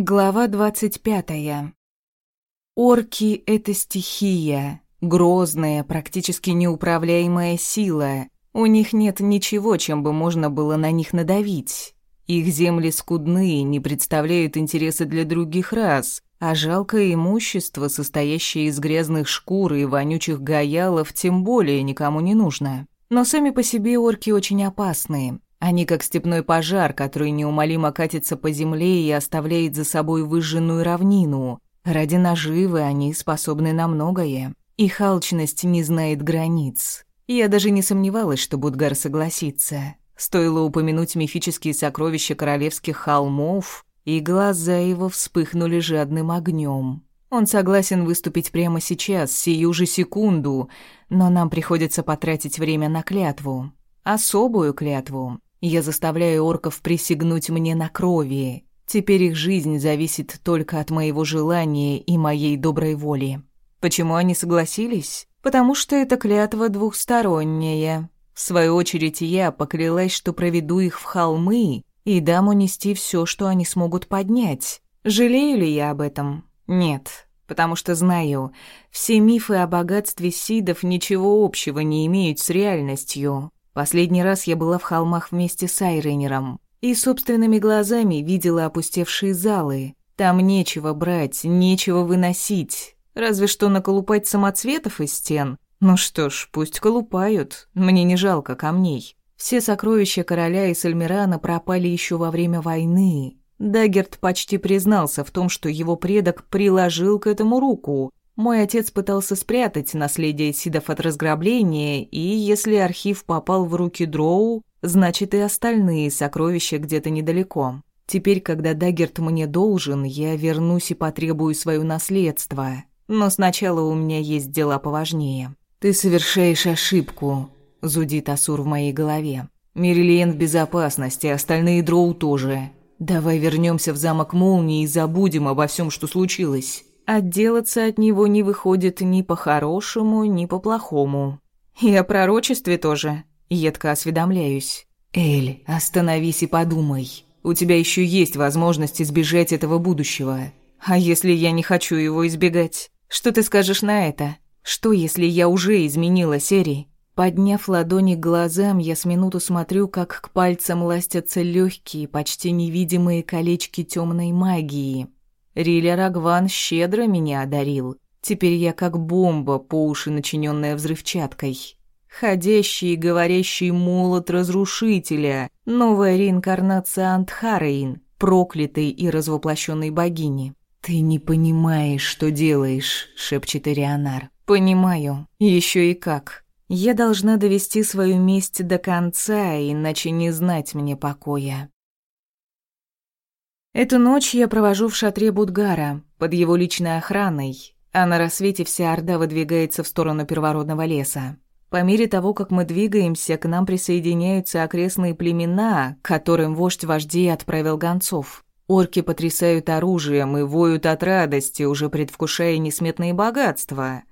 Глава двадцать пятая. Орки — это стихия, грозная, практически неуправляемая сила. У них нет ничего, чем бы можно было на них надавить. Их земли скудны, не представляют интересы для других рас, а жалкое имущество, состоящее из грязных шкур и вонючих гаялов, тем более никому не нужно. Но сами по себе орки очень опасные. Они как степной пожар, который неумолимо катится по земле и оставляет за собой выжженную равнину. Ради наживы они способны на многое. Их алчность не знает границ. Я даже не сомневалась, что Будгар согласится. Стоило упомянуть мифические сокровища королевских холмов, и глаза его вспыхнули жадным огнем. Он согласен выступить прямо сейчас, сию же секунду, но нам приходится потратить время на клятву. Особую клятву. Я заставляю орков присягнуть мне на крови. Теперь их жизнь зависит только от моего желания и моей доброй воли. Почему они согласились? Потому что эта клятва двухсторонняя. В свою очередь я поклялась, что проведу их в холмы и дам унести все, что они смогут поднять. Жалею ли я об этом? Нет, потому что знаю, все мифы о богатстве сидов ничего общего не имеют с реальностью. Последний раз я была в холмах вместе с Айренером и собственными глазами видела опустевшие залы. Там нечего брать, нечего выносить, разве что наколупать самоцветов из стен. Ну что ж, пусть колупают, мне не жалко камней. Все сокровища короля и Сальмирана пропали еще во время войны. Даггерт почти признался в том, что его предок приложил к этому руку, мой отец пытался спрятать наследие Сидов от разграбления, и если архив попал в руки Дроу, значит и остальные сокровища где-то недалеко. Теперь, когда Даггерт мне должен, я вернусь и потребую свое наследство. Но сначала у меня есть дела поважнее. «Ты совершаешь ошибку», — зудит Асур в моей голове. «Мерилиен в безопасности, остальные Дроу тоже. Давай вернемся в замок Молнии и забудем обо всем, что случилось». Отделаться от него не выходит ни по-хорошему, ни по-плохому. И о пророчестве тоже, едко осведомляюсь. «Эль, остановись и подумай. У тебя еще есть возможность избежать этого будущего. А если я не хочу его избегать? Что ты скажешь на это? Что, если я уже изменила серии?» Подняв ладони к глазам, я с минуту смотрю, как к пальцам ластятся легкие, почти невидимые колечки темной магии. Риля Рагван щедро меня одарил. Теперь я как бомба, по уши начиненная взрывчаткой. Ходящий и говорящий молот разрушителя, новая реинкарнация Антхараин, проклятой и развоплощенной богини. «Ты не понимаешь, что делаешь», — шепчет Ирианар. «Понимаю. Еще и как. Я должна довести свою месть до конца, иначе не знать мне покоя». Эту ночь я провожу в шатре Будгара, под его личной охраной, а на рассвете вся Орда выдвигается в сторону первородного леса. По мере того, как мы двигаемся, к нам присоединяются окрестные племена, которым вождь вождей отправил гонцов. Орки потрясают оружием и воют от радости, уже предвкушая несметные богатства.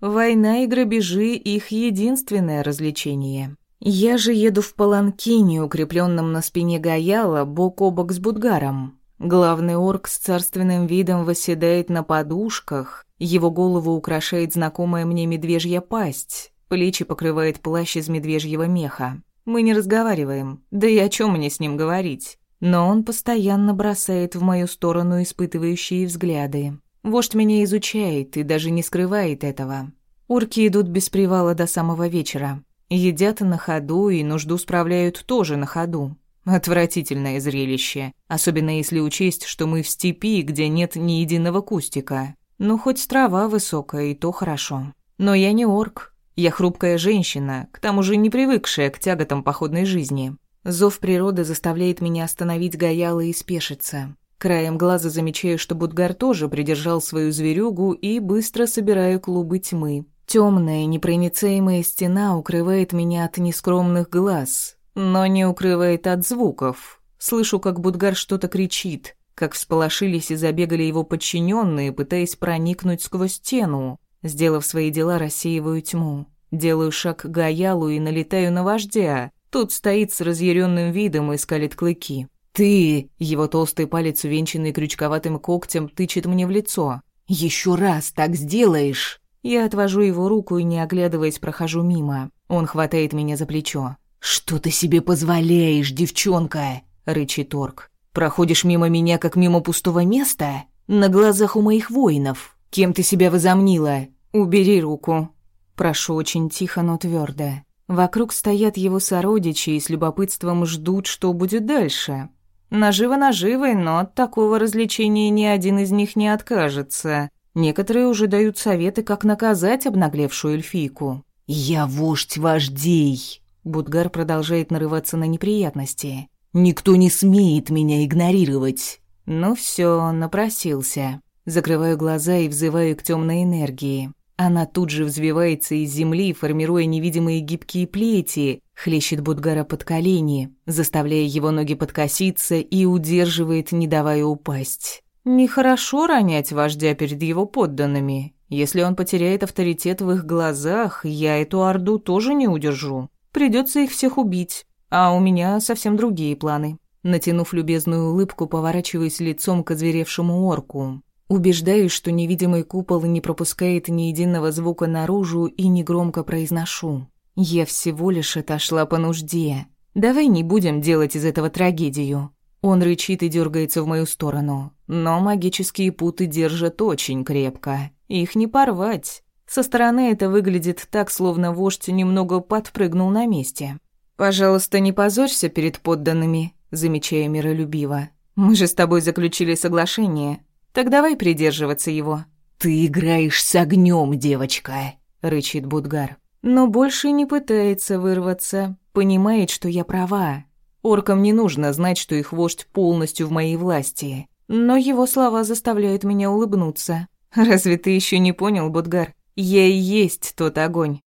Война и грабежи — их единственное развлечение. Я же еду в паланкине, укрепленном на спине Гаяла, бок о бок с Будгаром. Главный орк с царственным видом восседает на подушках, его голову украшает знакомая мне медвежья пасть, плечи покрывает плащ из медвежьего меха. Мы не разговариваем, да и о чем мне с ним говорить? Но он постоянно бросает в мою сторону испытывающие взгляды. Вождь меня изучает и даже не скрывает этого. Орки идут без привала до самого вечера. Едят на ходу и нужду справляют тоже на ходу. Отвратительное зрелище, особенно если учесть, что мы в степи, где нет ни единого кустика. Ну, хоть трава высокая, и то хорошо. Но я не орк. Я хрупкая женщина, к тому же не привыкшая к тяготам походной жизни. Зов природы заставляет меня остановить Гаяла и спешиться. Краем глаза замечаю, что Будгар тоже придержал свою зверюгу и быстро собираю клубы тьмы. Темная, непроницаемая стена укрывает меня от нескромных глаз, но не укрывает от звуков. Слышу, как Будгар что-то кричит, как всполошились и забегали его подчиненные, пытаясь проникнуть сквозь стену. Сделав свои дела, рассеиваю тьму. Делаю шаг к Гаялу и налетаю на вождя. Тот стоит с разъяренным видом и скалит клыки. «Ты!» — его толстый палец, увенчанный крючковатым когтем, тычет мне в лицо. «Еще раз так сделаешь!» Я отвожу его руку и, не оглядываясь, прохожу мимо. Он хватает меня за плечо. «Что ты себе позволяешь, девчонка?» — рычит орк. «Проходишь мимо меня, как мимо пустого места? На глазах у моих воинов. Кем ты себя возомнила? Убери руку!» Прошу очень тихо, но твердо. Вокруг стоят его сородичи и с любопытством ждут, что будет дальше. Наживо наживой, но от такого развлечения ни один из них не откажется. Некоторые уже дают советы, как наказать обнаглевшую эльфийку. «Я вождь вождей!» Будгар продолжает нарываться на неприятности. «Никто не смеет меня игнорировать!» Ну все, напросился. Закрываю глаза и взываю к темной энергии. Она тут же взвивается из земли, формируя невидимые гибкие плети, хлещет Будгара под колени, заставляя его ноги подкоситься и удерживает, не давая упасть. Нехорошо ронять вождя перед его подданными. Если он потеряет авторитет в их глазах, я эту орду тоже не удержу. Придется их всех убить. А у меня совсем другие планы. Натянув любезную улыбку, поворачиваюсь лицом к озверевшему орку. Убеждаюсь, что невидимый купол не пропускает ни единого звука наружу и негромко произношу. «Я всего лишь отошла по нужде. Давай не будем делать из этого трагедию». Он рычит и дергается в мою сторону. Но магические путы держат очень крепко. Их не порвать. Со стороны это выглядит так, словно вождь немного подпрыгнул на месте. «Пожалуйста, не позорься перед подданными», замечая миролюбиво. «Мы же с тобой заключили соглашение. Так давай придерживаться его». «Ты играешь с огнем, девочка», — рычит Будгар. Но больше не пытается вырваться, понимает, что я права. Оркам не нужно знать, что их вождь полностью в моей власти. Но его слова заставляют меня улыбнуться. Разве ты еще не понял, Будгар? Я и есть тот огонь.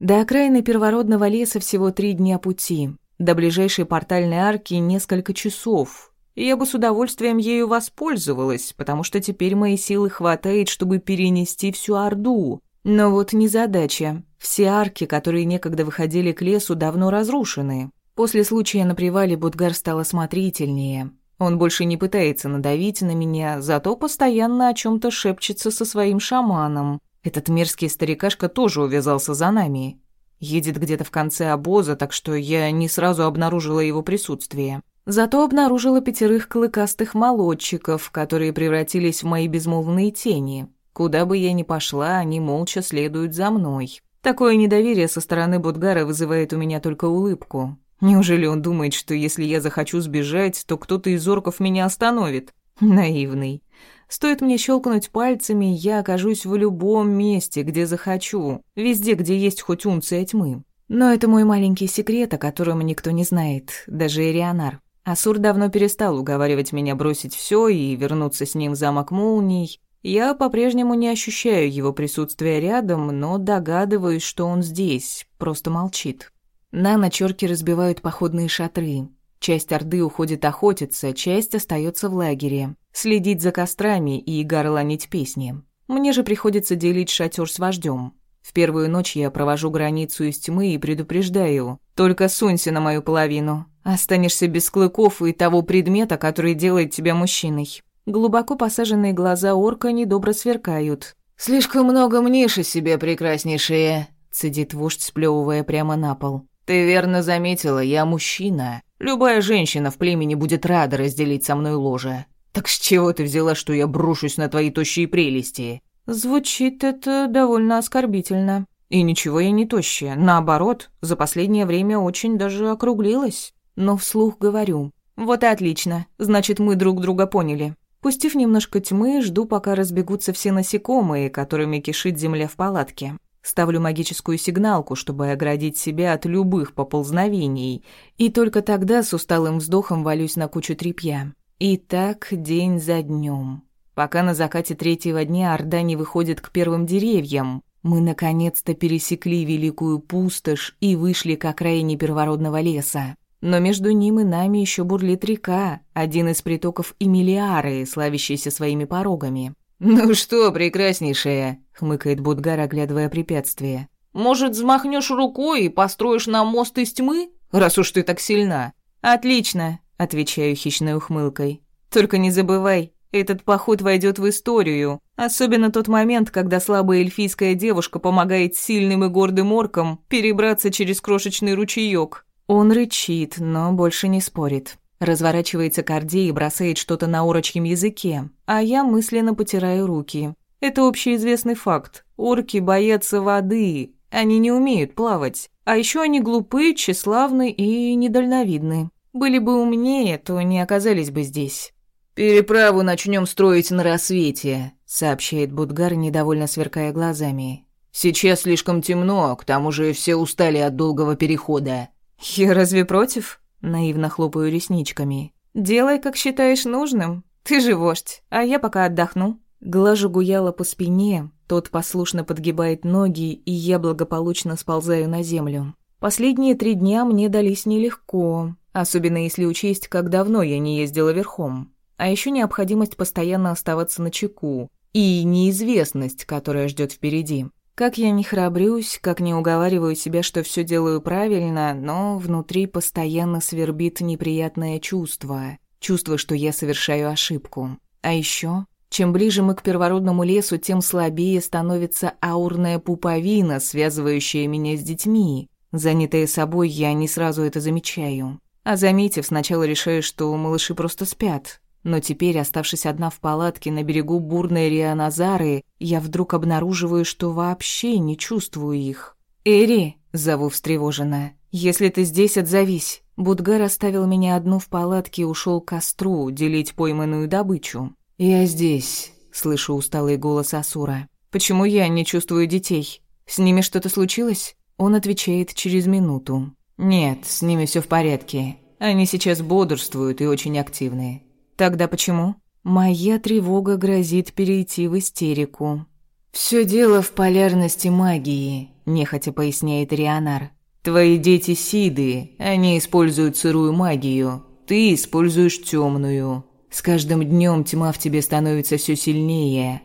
До окраины первородного леса всего три дня пути. До ближайшей портальной арки несколько часов, я бы с удовольствием ею воспользовалась, потому что теперь моей силы хватает, чтобы перенести всю Орду. Но вот незадача. Все арки, которые некогда выходили к лесу, давно разрушены. После случая на привале Будгар стал осмотрительнее. Он больше не пытается надавить на меня, зато постоянно о чем то шепчется со своим шаманом. Этот мерзкий старикашка тоже увязался за нами. Едет где-то в конце обоза, так что я не сразу обнаружила его присутствие. Зато обнаружила пятерых клыкастых молодчиков, которые превратились в мои безмолвные тени. Куда бы я ни пошла, они молча следуют за мной. Такое недоверие со стороны Будгара вызывает у меня только улыбку. Неужели он думает, что если я захочу сбежать, то кто-то из орков меня остановит? Наивный. Стоит мне щелкнуть пальцами, я окажусь в любом месте, где захочу, везде, где есть хоть унция тьмы. Но это мой маленький секрет, о котором никто не знает, даже Ирианар. Асур давно перестал уговаривать меня бросить все и вернуться с ним в замок молний. Я по-прежнему не ощущаю его присутствия рядом, но догадываюсь, что он здесь, просто молчит. На ночь разбивают походные шатры. Часть Орды уходит охотиться, часть остается в лагере, следить за кострами и горланить песни. Мне же приходится делить шатер с вождем. В первую ночь я провожу границу из тьмы и предупреждаю. Только сунься на мою половину. Останешься без клыков и того предмета, который делает тебя мужчиной. Глубоко посаженные глаза орка недобро сверкают. «Слишком много мнишь о себе, прекраснейшая», — цедит вождь, сплёвывая прямо на пол. «Ты верно заметила, я мужчина. Любая женщина в племени будет рада разделить со мной ложе. Так с чего ты взяла, что я брошусь на твои тощие прелести?» Звучит это довольно оскорбительно. И ничего я не тощая. Наоборот, за последнее время очень даже округлилась. Но вслух говорю. Вот и отлично. Значит, мы друг друга поняли. Пустив немножко тьмы, жду, пока разбегутся все насекомые, которыми кишит земля в палатке. Ставлю магическую сигналку, чтобы оградить себя от любых поползновений, и только тогда с усталым вздохом валюсь на кучу тряпья. И так день за днем пока на закате третьего дня Орда не выходит к первым деревьям. Мы наконец-то пересекли Великую Пустошь и вышли к окраине первородного леса. Но между ним и нами еще бурлит река, один из притоков Эмилиары, славящийся своими порогами. «Ну что, прекраснейшая», — хмыкает Будгар, оглядывая препятствие. «Может, взмахнешь рукой и построишь нам мост из тьмы, раз уж ты так сильна? «Отлично», — отвечаю хищной ухмылкой. «Только не забывай, этот поход войдет в историю. Особенно тот момент, когда слабая эльфийская девушка помогает сильным и гордым оркам перебраться через крошечный ручеёк. Он рычит, но больше не спорит. Разворачивается к Орде и бросает что-то на орочьем языке, а я мысленно потираю руки. Это общеизвестный факт. Орки боятся воды, они не умеют плавать. А еще они глупы, тщеславны и недальновидны. Были бы умнее, то не оказались бы здесь. «Переправу начнем строить на рассвете», — сообщает Будгар, недовольно сверкая глазами. «Сейчас слишком темно, к тому же все устали от долгого перехода». «Я разве против?» — наивно хлопаю ресничками. «Делай, как считаешь нужным. Ты же вождь, а я пока отдохну». Глажу Гуяла по спине, тот послушно подгибает ноги, и я благополучно сползаю на землю. Последние три дня мне дались нелегко, особенно если учесть, как давно я не ездила верхом а еще необходимость постоянно оставаться на чеку и неизвестность, которая ждет впереди. Как я не храбрюсь, как не уговариваю себя, что все делаю правильно, но внутри постоянно свербит неприятное чувство. Чувство, что я совершаю ошибку. А еще, чем ближе мы к первородному лесу, тем слабее становится аурная пуповина, связывающая меня с детьми. Занятая собой, я не сразу это замечаю. А заметив, сначала решаю, что малыши просто спят. Но теперь, оставшись одна в палатке на берегу бурной Рианазары, я вдруг обнаруживаю, что вообще не чувствую их. «Эри!» — зову встревоженно. «Если ты здесь, отзовись». Будгар оставил меня одну в палатке и ушел к костру делить пойманную добычу. «Я здесь», — слышу усталый голос Асура. «Почему я не чувствую детей? С ними что-то случилось?» Он отвечает через минуту. «Нет, с ними все в порядке. Они сейчас бодрствуют и очень активные. Тогда почему? Моя тревога грозит перейти в истерику. Все дело в полярности магии, нехотя поясняет Рионар. Твои дети сиды, они используют сырую магию. Ты используешь темную. С каждым днем тьма в тебе становится все сильнее.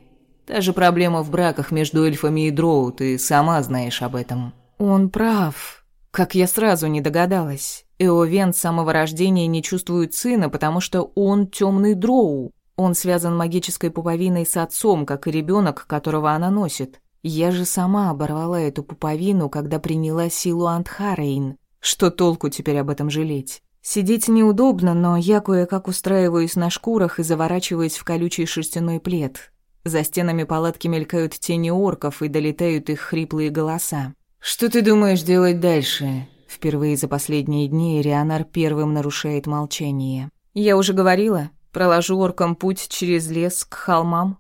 Та же проблема в браках между эльфами и дроу, ты сама знаешь об этом. Он прав. Как я сразу не догадалась. Эовен с самого рождения не чувствует сына, потому что он темный дроу. Он связан магической пуповиной с отцом, как и ребенок, которого она носит. Я же сама оборвала эту пуповину, когда приняла силу Антхарейн. Что толку теперь об этом жалеть? Сидеть неудобно, но я кое-как устраиваюсь на шкурах и заворачиваюсь в колючий шерстяной плед. За стенами палатки мелькают тени орков и долетают их хриплые голоса. «Что ты думаешь делать дальше?» Впервые за последние дни Рионар первым нарушает молчание. «Я уже говорила, проложу оркам путь через лес к холмам».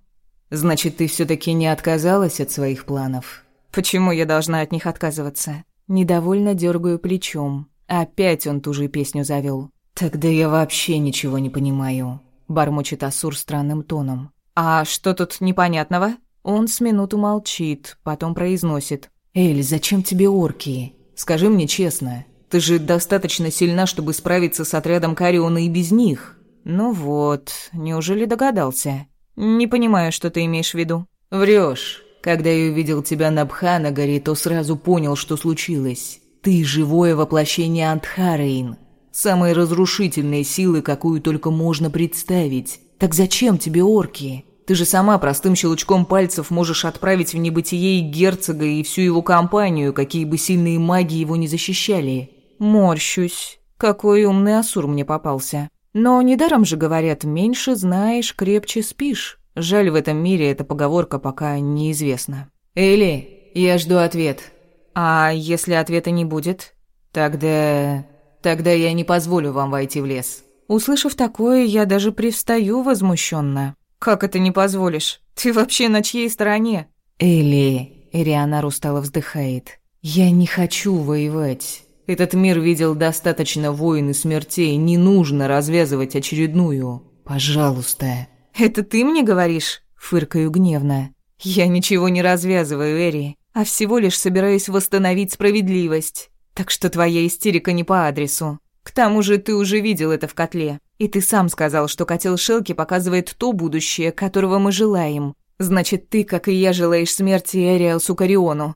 «Значит, ты все таки не отказалась от своих планов?» «Почему я должна от них отказываться?» Недовольно дергаю плечом. Опять он ту же песню завел. «Тогда я вообще ничего не понимаю», — бормочет Асур странным тоном. «А что тут непонятного?» Он с минуту молчит, потом произносит. «Эль, зачем тебе орки? Скажи мне честно, ты же достаточно сильна, чтобы справиться с отрядом Кариона и без них. Ну вот, неужели догадался? Не понимаю, что ты имеешь в виду. Врешь. Когда я увидел тебя на Бханагаре, то сразу понял, что случилось. Ты живое воплощение Антхарейн. Самой разрушительной силы, какую только можно представить. Так зачем тебе орки? Ты же сама простым щелчком пальцев можешь отправить в небытие и герцога, и всю его компанию, какие бы сильные маги его не защищали. Морщусь. Какой умный Асур мне попался. Но недаром же говорят, меньше знаешь, крепче спишь. Жаль, в этом мире эта поговорка пока неизвестна. Эли, я жду ответ. А если ответа не будет? Тогда... Тогда я не позволю вам войти в лес. Услышав такое, я даже привстаю возмущенно. «Как это не позволишь? Ты вообще на чьей стороне?» «Элли...» — Эрианар устало вздыхает. «Я не хочу воевать. Этот мир видел достаточно войн и смертей. Не нужно развязывать очередную. Пожалуйста». «Это ты мне говоришь?» — фыркаю гневно. «Я ничего не развязываю, Эри, а всего лишь собираюсь восстановить справедливость. Так что твоя истерика не по адресу. К тому же ты уже видел это в котле. И ты сам сказал, что котел Шелки показывает то будущее, которого мы желаем. Значит, ты, как и я, желаешь смерти Эриалсу Кариону.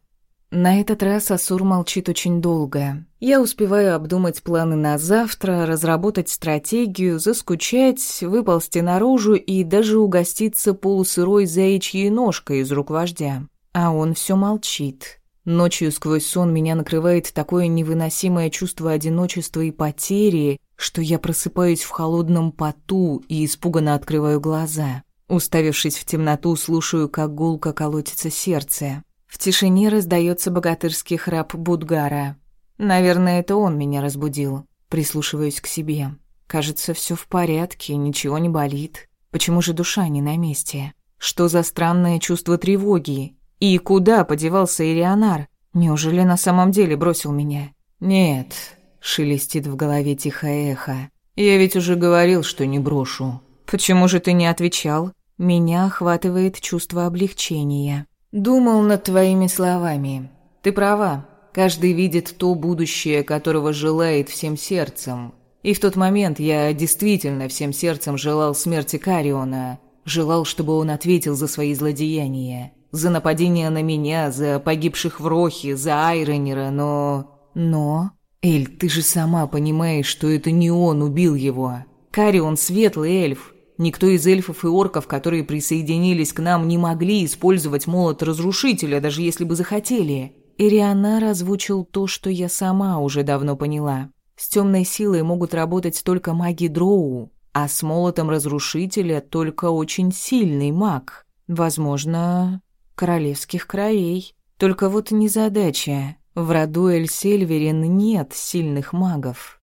На этот раз Асур молчит очень долго. Я успеваю обдумать планы на завтра, разработать стратегию, заскучать, выползти наружу и даже угоститься полусырой заячьей ножкой из рук вождя. А он все молчит. Ночью сквозь сон меня накрывает такое невыносимое чувство одиночества и потери, что я просыпаюсь в холодном поту и испуганно открываю глаза. Уставившись в темноту, слушаю, как гулко колотится сердце. В тишине раздается богатырский храп Будгара. Наверное, это он меня разбудил. Прислушиваюсь к себе. Кажется, все в порядке, ничего не болит. Почему же душа не на месте? Что за странное чувство тревоги? И куда подевался Ирионар? Неужели на самом деле бросил меня? Нет, шелестит в голове тихое эхо. Я ведь уже говорил, что не брошу. Почему же ты не отвечал? Меня охватывает чувство облегчения. Думал над твоими словами. Ты права. Каждый видит то будущее, которого желает всем сердцем. И в тот момент я действительно всем сердцем желал смерти Кариона. Желал, чтобы он ответил за свои злодеяния. За нападение на меня, за погибших в Рохе, за Айронера, но... Но... Эль, ты же сама понимаешь, что это не он убил его. Карион — светлый эльф. Никто из эльфов и орков, которые присоединились к нам, не могли использовать молот разрушителя, даже если бы захотели. Ириана озвучил то, что я сама уже давно поняла. С темной силой могут работать только маги Дроу, а с молотом разрушителя только очень сильный маг. Возможно, королевских краей. Только вот незадача. В роду Эльсельверин нет сильных магов.